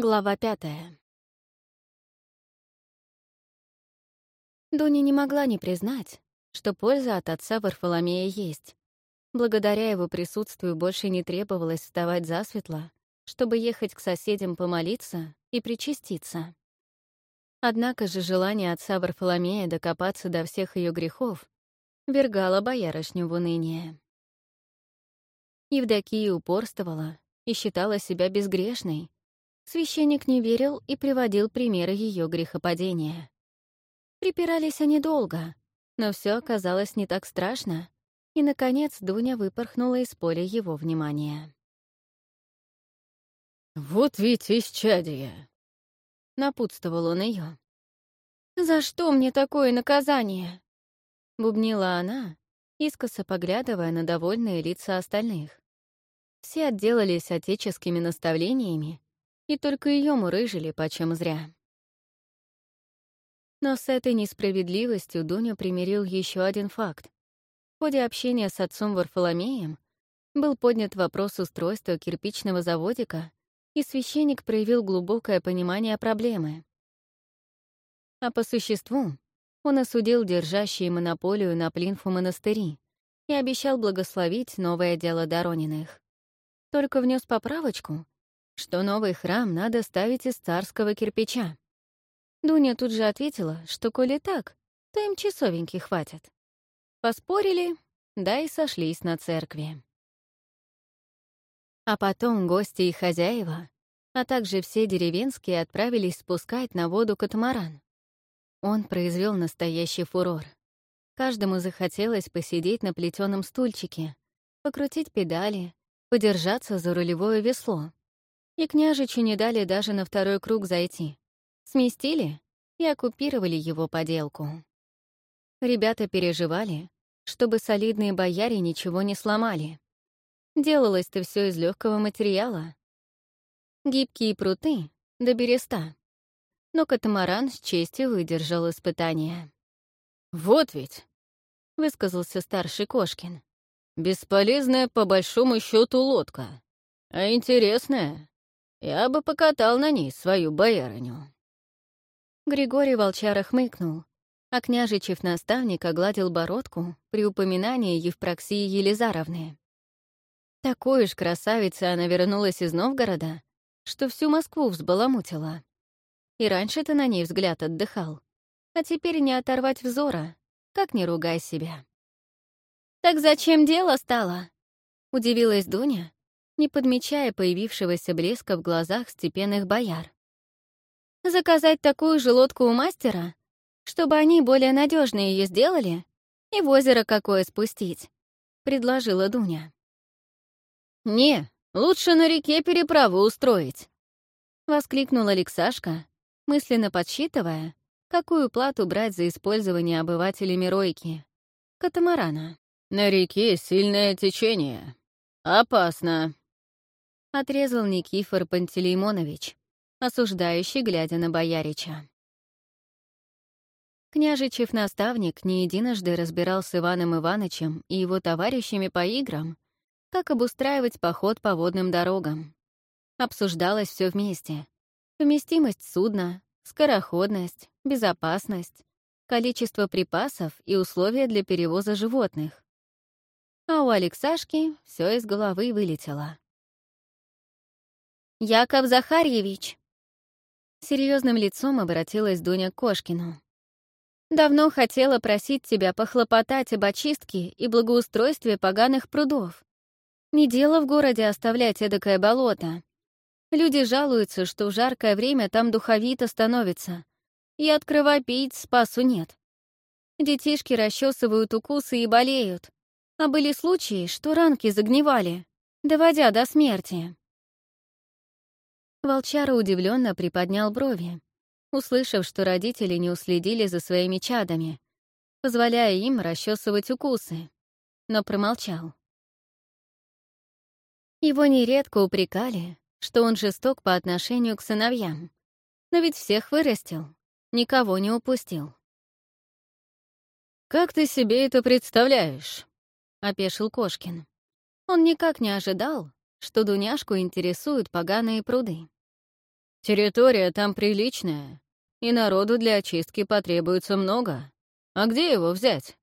Глава пятая. Дуня не могла не признать, что польза от отца Варфоломея есть. Благодаря его присутствию больше не требовалось вставать засветло, чтобы ехать к соседям помолиться и причаститься. Однако же желание отца Варфоломея докопаться до всех ее грехов вергало боярышню в уныние. Евдокия упорствовала и считала себя безгрешной, Священник не верил и приводил примеры ее грехопадения. Припирались они долго, но все оказалось не так страшно, и, наконец, Дуня выпорхнула из поля его внимания. «Вот ведь исчадие!» — напутствовал он ее. «За что мне такое наказание?» — бубнила она, искоса поглядывая на довольные лица остальных. Все отделались отеческими наставлениями, и только ее мурыжили почем зря. Но с этой несправедливостью Дуня примирил еще один факт. В ходе общения с отцом Варфоломеем был поднят вопрос устройства кирпичного заводика, и священник проявил глубокое понимание проблемы. А по существу он осудил держащие монополию на плинфу монастыри и обещал благословить новое дело Дорониных. Только внес поправочку — что новый храм надо ставить из царского кирпича. Дуня тут же ответила, что коли так, то им часовеньки хватит. Поспорили, да и сошлись на церкви. А потом гости и хозяева, а также все деревенские отправились спускать на воду катамаран. Он произвел настоящий фурор. Каждому захотелось посидеть на плетеном стульчике, покрутить педали, подержаться за рулевое весло. И княжичу не дали даже на второй круг зайти. Сместили и оккупировали его поделку. Ребята переживали, чтобы солидные бояре ничего не сломали. Делалось-то все из легкого материала. Гибкие пруты до береста. Но катамаран с честью выдержал испытание. «Вот ведь», — высказался старший Кошкин, «бесполезная по большому счету лодка, а интересная. Я бы покатал на ней свою боярыню». Григорий Волчара хмыкнул, а княжичев наставник огладил бородку при упоминании Евпроксии Елизаровны. Такой уж красавицей она вернулась из Новгорода, что всю Москву взбаламутила. И раньше ты на ней взгляд отдыхал, а теперь не оторвать взора, как не ругай себя. «Так зачем дело стало?» — удивилась Дуня, не подмечая появившегося блеска в глазах степенных бояр. «Заказать такую же лодку у мастера, чтобы они более надежно ее сделали, и в озеро какое спустить», — предложила Дуня. «Не, лучше на реке переправу устроить», — воскликнул Алексашка, мысленно подсчитывая, какую плату брать за использование обывателями Ройки. Катамарана. «На реке сильное течение. Опасно», — отрезал Никифор Пантелеймонович, осуждающий, глядя на боярича. Княжичев наставник не единожды разбирал с Иваном Ивановичем и его товарищами по играм, как обустраивать поход по водным дорогам. Обсуждалось все вместе. Вместимость судна, скороходность, безопасность, количество припасов и условия для перевоза животных. А у Алексашки все из головы вылетело. «Яков Захарьевич!» Серьезным лицом обратилась Дуня к Кошкину. «Давно хотела просить тебя похлопотать об очистке и благоустройстве поганых прудов. Не дело в городе оставлять эдакое болото. Люди жалуются, что в жаркое время там духовито становится, и от кровопийц спасу нет. Детишки расчесывают укусы и болеют, а были случаи, что ранки загнивали, доводя до смерти. Волчара удивленно приподнял брови, услышав, что родители не уследили за своими чадами, позволяя им расчесывать укусы, но промолчал. Его нередко упрекали, что он жесток по отношению к сыновьям, но ведь всех вырастил, никого не упустил. «Как ты себе это представляешь?» — опешил Кошкин. Он никак не ожидал, что Дуняшку интересуют поганые пруды. Территория там приличная, и народу для очистки потребуется много. А где его взять?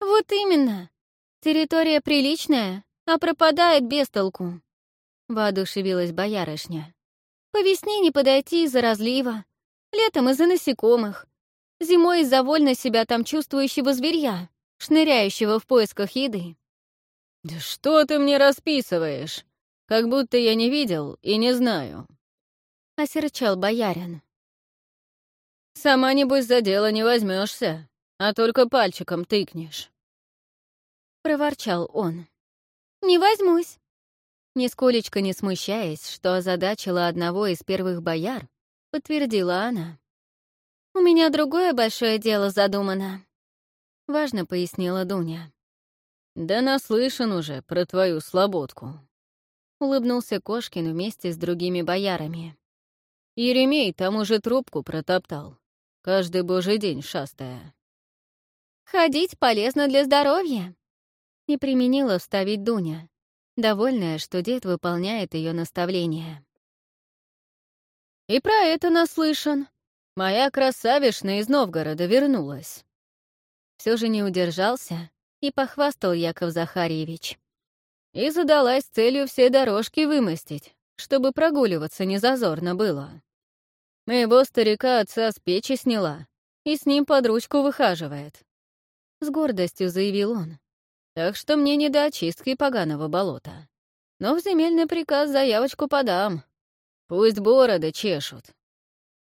Вот именно. Территория приличная, а пропадает без толку. Воодушевилась боярышня. По весне не подойти из-за разлива, летом из-за насекомых, зимой из-за вольно себя там чувствующего зверья, шныряющего в поисках еды. «Да что ты мне расписываешь? Как будто я не видел и не знаю», — осерчал боярин. «Сама, небось, за дело не возьмешься, а только пальчиком тыкнешь». Проворчал он. «Не возьмусь». Нисколечко не смущаясь, что озадачила одного из первых бояр, подтвердила она. «У меня другое большое дело задумано», — важно пояснила Дуня. «Да наслышан уже про твою слободку», — улыбнулся Кошкин вместе с другими боярами. Еремей там уже трубку протоптал, каждый божий день шастая. «Ходить полезно для здоровья», — не применила вставить Дуня, довольная, что дед выполняет ее наставления. «И про это наслышан. Моя красавишна из Новгорода вернулась». Все же не удержался и похвастал Яков Захарьевич. И задалась целью все дорожки вымостить, чтобы прогуливаться незазорно было. Моего старика отца с печи сняла и с ним под ручку выхаживает. С гордостью заявил он. Так что мне не до очистки поганого болота. Но в земельный приказ заявочку подам. Пусть бороды чешут.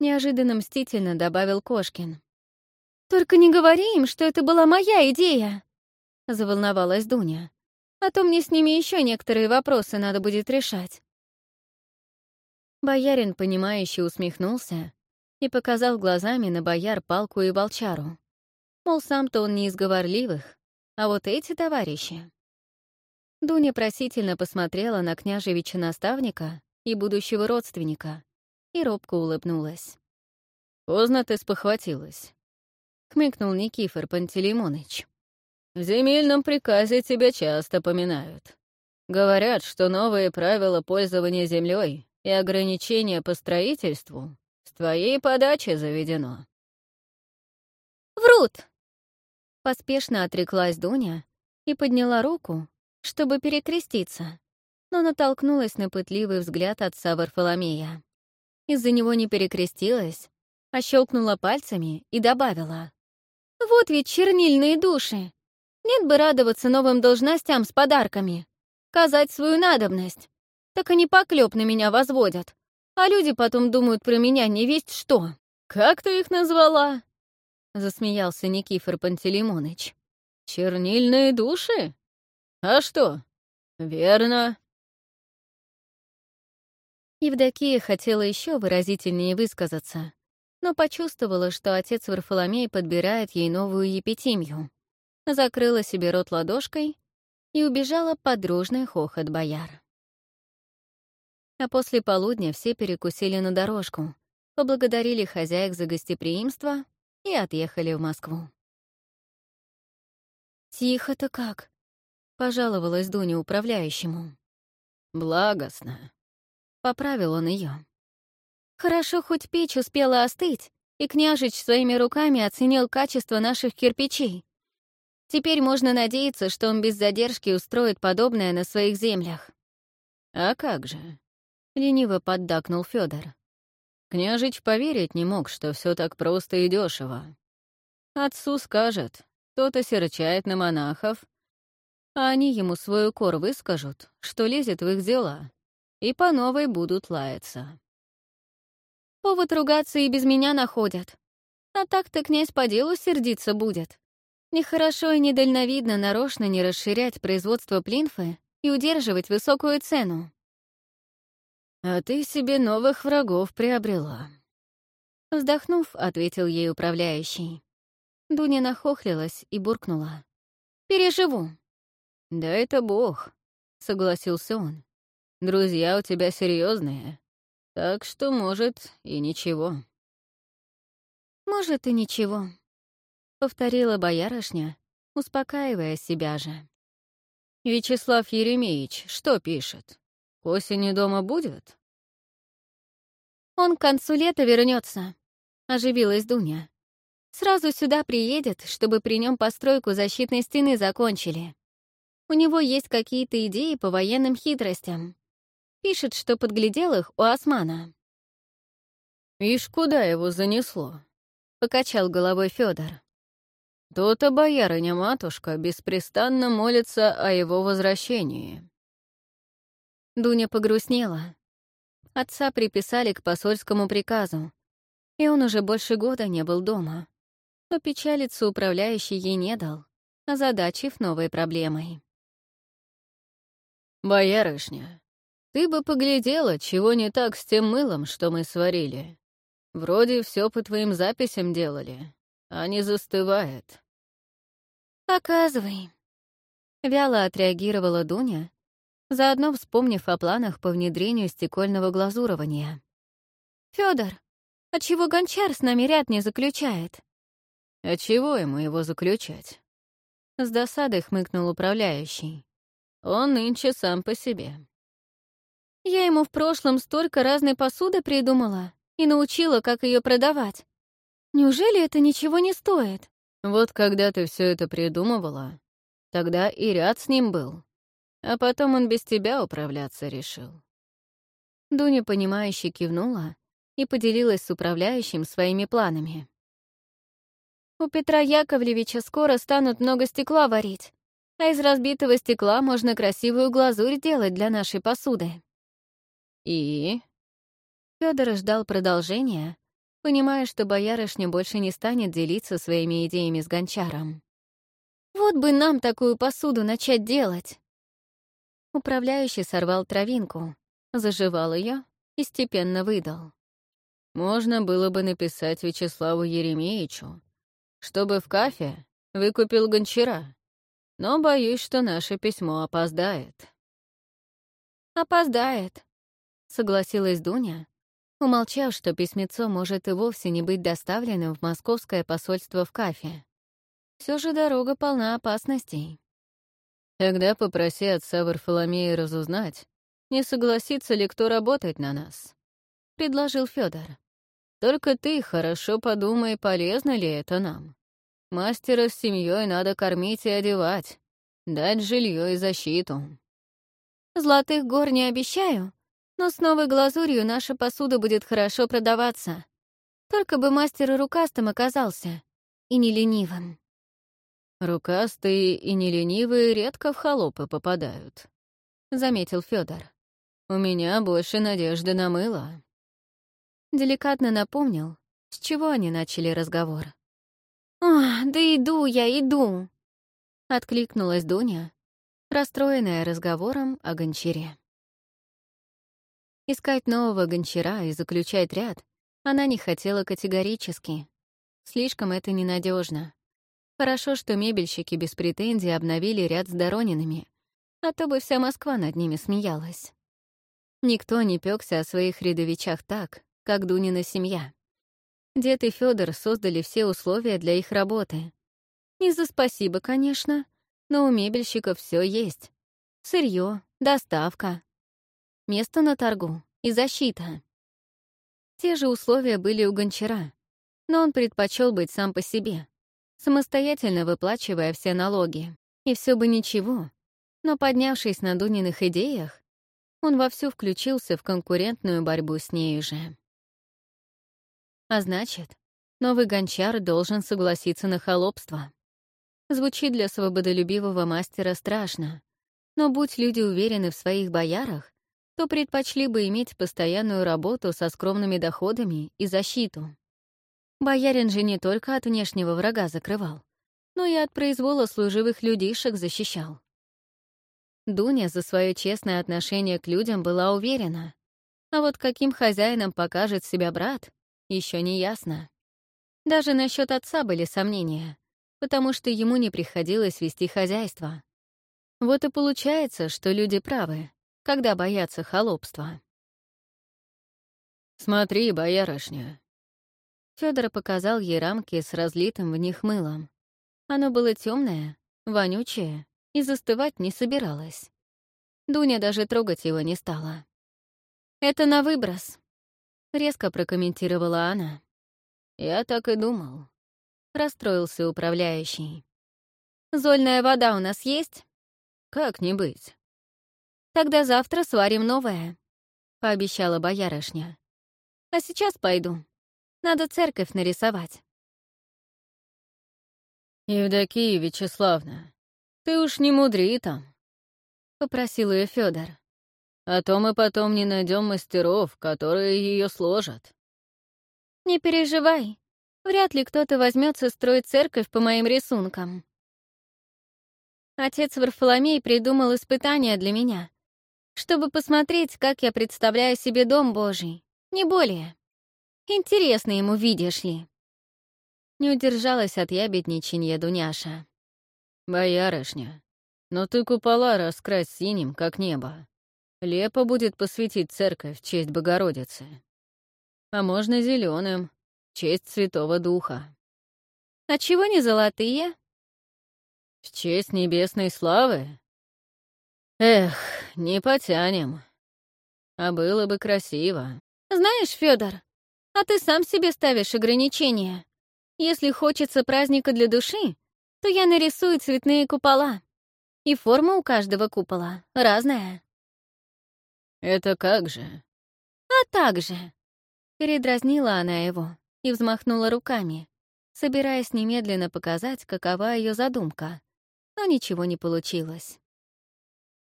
Неожиданно мстительно добавил Кошкин. «Только не говори им, что это была моя идея!» Заволновалась Дуня. «А то мне с ними еще некоторые вопросы надо будет решать». Боярин, понимающе усмехнулся и показал глазами на бояр палку и волчару. Мол, сам-то он не из говорливых, а вот эти товарищи... Дуня просительно посмотрела на княжевича-наставника и будущего родственника и робко улыбнулась. «Поздно ты спохватилась», — хмыкнул Никифор Пантелеймоныч. «В земельном приказе тебя часто поминают. Говорят, что новые правила пользования землей и ограничения по строительству с твоей подачи заведено». «Врут!» Поспешно отреклась Дуня и подняла руку, чтобы перекреститься, но натолкнулась на пытливый взгляд отца Варфоломея. Из-за него не перекрестилась, а щелкнула пальцами и добавила. «Вот ведь чернильные души! Нет бы радоваться новым должностям с подарками, казать свою надобность. Так они поклеп на меня возводят, а люди потом думают про меня не весть что. Как ты их назвала?» — засмеялся Никифор Пантелеймоныч. «Чернильные души? А что? Верно». Евдокия хотела еще выразительнее высказаться, но почувствовала, что отец Варфоломей подбирает ей новую епитимию. Закрыла себе рот ладошкой и убежала под дружный хохот бояр. А после полудня все перекусили на дорожку, поблагодарили хозяек за гостеприимство и отъехали в Москву. «Тихо-то как?» — пожаловалась Дуня управляющему. «Благостно», — поправил он ее. «Хорошо, хоть печь успела остыть, и княжич своими руками оценил качество наших кирпичей. Теперь можно надеяться, что он без задержки устроит подобное на своих землях». «А как же?» — лениво поддакнул Федор. Княжич поверить не мог, что все так просто и дешево. Отцу скажет, кто-то серчает на монахов, а они ему свой укор выскажут, что лезет в их дела, и по новой будут лаяться. Повод ругаться и без меня находят. А так-то князь по делу сердиться будет. Нехорошо и недальновидно нарочно не расширять производство плинфы и удерживать высокую цену. «А ты себе новых врагов приобрела». Вздохнув, ответил ей управляющий. Дуня нахохлилась и буркнула. «Переживу». «Да это бог», — согласился он. «Друзья у тебя серьезные, так что, может, и ничего». «Может, и ничего», — повторила боярышня, успокаивая себя же. «Вячеслав Еремеевич что пишет?» К осени дома будет? Он к концу лета вернется, оживилась Дуня. Сразу сюда приедет, чтобы при нем постройку защитной стены закончили. У него есть какие-то идеи по военным хитростям. Пишет, что подглядел их у Османа. «Ишь, куда его занесло?» — покачал головой Федор. То-то боярыня-матушка беспрестанно молится о его возвращении. Дуня погрустнела. Отца приписали к посольскому приказу, и он уже больше года не был дома. Но печалиться управляющий ей не дал, озадачив новой проблемой. «Боярышня, ты бы поглядела, чего не так с тем мылом, что мы сварили. Вроде все по твоим записям делали, а не застывает». «Показывай», — вяло отреагировала Дуня, заодно вспомнив о планах по внедрению стекольного глазурования. Федор, а чего гончар с нами ряд не заключает?» «А чего ему его заключать?» С досадой хмыкнул управляющий. «Он нынче сам по себе». «Я ему в прошлом столько разной посуды придумала и научила, как ее продавать. Неужели это ничего не стоит?» «Вот когда ты все это придумывала, тогда и ряд с ним был. А потом он без тебя управляться решил». Дуня, понимающе кивнула и поделилась с управляющим своими планами. «У Петра Яковлевича скоро станут много стекла варить, а из разбитого стекла можно красивую глазурь делать для нашей посуды». «И?» Фёдор ждал продолжения, понимая, что боярышня больше не станет делиться своими идеями с гончаром. «Вот бы нам такую посуду начать делать!» Управляющий сорвал травинку, заживал ее и степенно выдал. Можно было бы написать Вячеславу Еремеевичу, чтобы в кафе выкупил гончара, но боюсь, что наше письмо опоздает. «Опоздает», — согласилась Дуня, умолчав, что письмецо может и вовсе не быть доставленным в московское посольство в кафе. Все же дорога полна опасностей. Тогда попроси отца Варфоломея разузнать, не согласится ли кто работать на нас, — предложил Федор. Только ты хорошо подумай, полезно ли это нам. Мастера с семьей надо кормить и одевать, дать жилье и защиту. Золотых гор не обещаю, но с новой глазурью наша посуда будет хорошо продаваться. Только бы мастер рукастым оказался, и не ленивым. Рукастые и неленивые редко в холопы попадают, — заметил Федор. У меня больше надежды на мыло деликатно напомнил, с чего они начали разговор. «Ох, да иду я, иду!» — откликнулась Дуня, расстроенная разговором о гончаре. Искать нового гончара и заключать ряд она не хотела категорически. Слишком это ненадежно. Хорошо, что мебельщики без претензий обновили ряд с Доронинами, а то бы вся Москва над ними смеялась. Никто не пёкся о своих рядовичах так, как Дунина семья. Дед и Федор создали все условия для их работы. Не за спасибо, конечно, но у мебельщиков все есть. Сырье, доставка, место на торгу и защита. Те же условия были у гончара, но он предпочел быть сам по себе, самостоятельно выплачивая все налоги. И все бы ничего, но поднявшись на Дуниных идеях, он вовсю включился в конкурентную борьбу с нею же. А значит, новый гончар должен согласиться на холопство. Звучит для свободолюбивого мастера страшно, но будь люди уверены в своих боярах, то предпочли бы иметь постоянную работу со скромными доходами и защиту. Боярин же не только от внешнего врага закрывал, но и от произвола служивых людишек защищал. Дуня за свое честное отношение к людям была уверена, а вот каким хозяином покажет себя брат, еще не ясно. Даже насчет отца были сомнения, потому что ему не приходилось вести хозяйство. Вот и получается, что люди правы, когда боятся холопства. «Смотри, боярышня!» Федор показал ей рамки с разлитым в них мылом. Оно было темное, вонючее и застывать не собиралось. Дуня даже трогать его не стала. «Это на выброс», — резко прокомментировала она. «Я так и думал», — расстроился управляющий. «Зольная вода у нас есть?» «Как не быть?» «Тогда завтра сварим новое», — пообещала боярышня. «А сейчас пойду. Надо церковь нарисовать». «Евдокия Вячеславна, ты уж не мудри там», — попросил ее Федор. «А то мы потом не найдем мастеров, которые ее сложат». «Не переживай, вряд ли кто-то возьмется строить церковь по моим рисункам». Отец Варфоломей придумал испытание для меня, чтобы посмотреть, как я представляю себе Дом Божий, не более. Интересно ему, видишь ли. Не удержалась от ябедничанья Дуняша. «Боярышня, но ты купола раскрась синим, как небо. Лепо будет посвятить церковь в честь Богородицы. А можно зеленым, в честь Святого Духа. А чего не золотые? В честь небесной славы? Эх, не потянем. А было бы красиво. Знаешь, Федор, а ты сам себе ставишь ограничения. Если хочется праздника для души, то я нарисую цветные купола. И форма у каждого купола разная. «Это как же?» «А так же!» Передразнила она его и взмахнула руками, собираясь немедленно показать, какова ее задумка. Но ничего не получилось.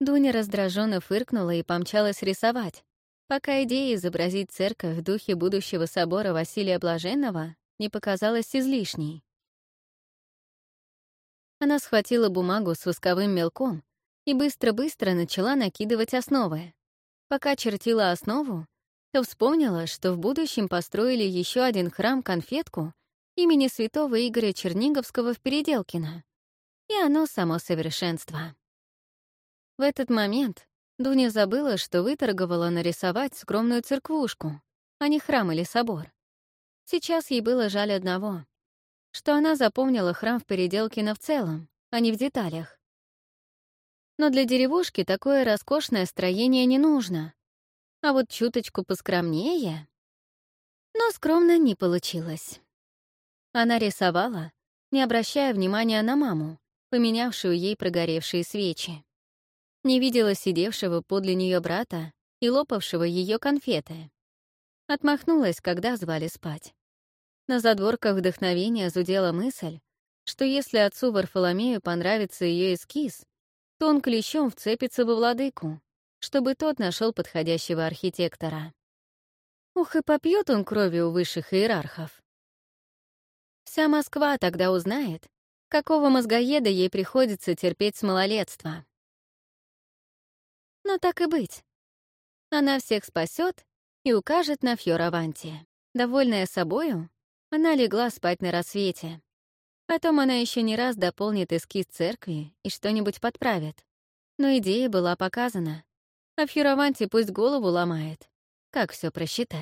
Дуня раздраженно фыркнула и помчалась рисовать, пока идея изобразить церковь в духе будущего собора Василия Блаженного не показалась излишней. Она схватила бумагу с восковым мелком и быстро-быстро начала накидывать основы. Пока чертила основу, то вспомнила, что в будущем построили еще один храм-конфетку имени святого Игоря Черниговского в Переделкино. И оно само совершенство. В этот момент Дуня забыла, что выторговала нарисовать скромную церквушку, а не храм или собор. Сейчас ей было жаль одного, что она запомнила храм в Переделкино в целом, а не в деталях. Но для деревушки такое роскошное строение не нужно. А вот чуточку поскромнее... Но скромно не получилось. Она рисовала, не обращая внимания на маму, поменявшую ей прогоревшие свечи. Не видела сидевшего подле нее брата и лопавшего ее конфеты. Отмахнулась, когда звали спать. На задворках вдохновения зудела мысль, что если отцу Варфоломею понравится ее эскиз, то он клещом вцепится во владыку, чтобы тот нашел подходящего архитектора. Ух, и попьет он крови у высших иерархов. Вся Москва тогда узнает, какого мозгоеда ей приходится терпеть с малолетства. Но так и быть. Она всех спасет и укажет на Фьораванте. Довольная собою, она легла спать на рассвете. Потом она еще не раз дополнит эскиз церкви и что-нибудь подправит. Но идея была показана. А Фьюраванти пусть голову ломает. Как все просчитать?